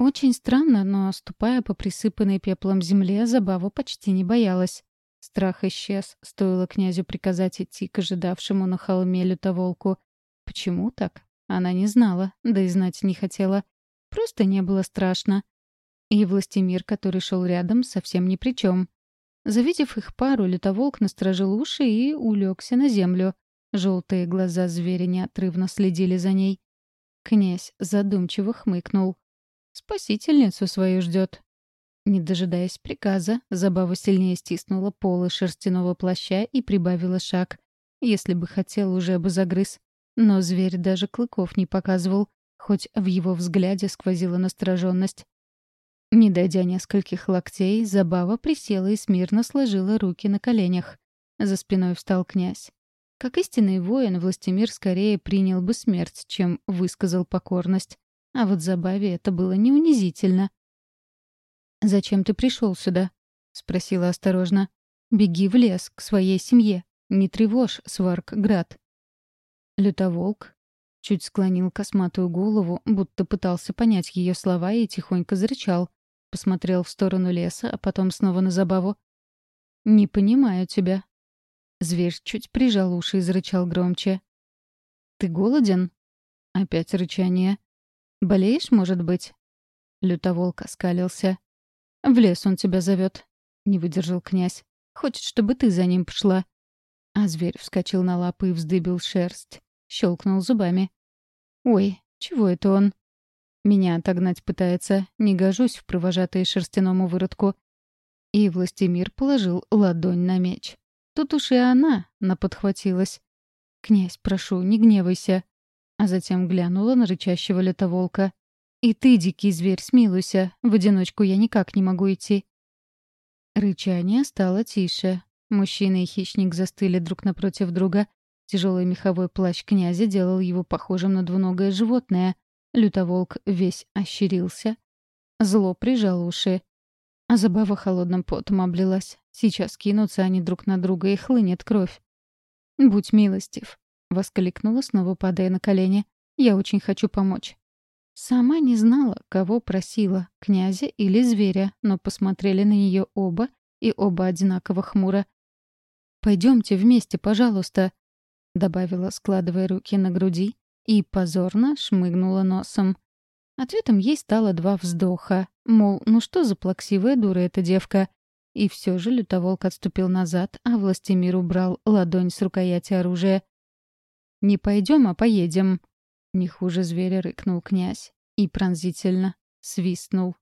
Очень странно, но, ступая по присыпанной пеплом земле, Забава почти не боялась. Страх исчез, стоило князю приказать идти к ожидавшему на холме лютоволку. Почему так? Она не знала, да и знать не хотела. Просто не было страшно. И Властимир, который шел рядом, совсем ни при чем. Завидев их пару, лютоволк насторожил уши и улегся на землю. Желтые глаза зверя неотрывно следили за ней. Князь задумчиво хмыкнул. «Спасительницу свою ждет». Не дожидаясь приказа, Забава сильнее стиснула полы шерстяного плаща и прибавила шаг. Если бы хотел, уже бы загрыз. Но зверь даже клыков не показывал, хоть в его взгляде сквозила настороженность. Не дойдя нескольких локтей, Забава присела и смирно сложила руки на коленях. За спиной встал князь. Как истинный воин, Властимир скорее принял бы смерть, чем высказал покорность. А вот Забаве это было не унизительно. «Зачем ты пришел сюда?» — спросила осторожно. «Беги в лес, к своей семье. Не тревожь, Сварк-град». Лютоволк чуть склонил косматую голову, будто пытался понять ее слова и тихонько зарычал. Посмотрел в сторону леса, а потом снова на забаву. «Не понимаю тебя». Зверь чуть прижал уши и зарычал громче. «Ты голоден?» Опять рычание. «Болеешь, может быть?» Лютоволк оскалился. «В лес он тебя зовет», — не выдержал князь. «Хочет, чтобы ты за ним пошла». А зверь вскочил на лапы и вздыбил шерсть. Щелкнул зубами. «Ой, чего это он?» Меня отогнать пытается. Не гожусь в провожатые шерстяному выродку. И Властимир положил ладонь на меч. Тут уж и она наподхватилась. «Князь, прошу, не гневайся». А затем глянула на рычащего летоволка. «И ты, дикий зверь, смилуйся. В одиночку я никак не могу идти». Рычание стало тише. Мужчина и хищник застыли друг напротив друга. Тяжелый меховой плащ князя делал его похожим на двуногое животное — Лютоволк весь ощерился. Зло прижал уши. А забава холодным потом облилась. Сейчас кинутся они друг на друга и хлынет кровь. «Будь милостив», — воскликнула, снова падая на колени. «Я очень хочу помочь». Сама не знала, кого просила, князя или зверя, но посмотрели на нее оба, и оба одинаково хмуро. «Пойдемте вместе, пожалуйста», — добавила, складывая руки на груди и позорно шмыгнула носом. Ответом ей стало два вздоха, мол, ну что за плаксивая дура эта девка. И все же лютоволк отступил назад, а Властимир убрал ладонь с рукояти оружия. «Не пойдем, а поедем», — не хуже зверя рыкнул князь. И пронзительно свистнул.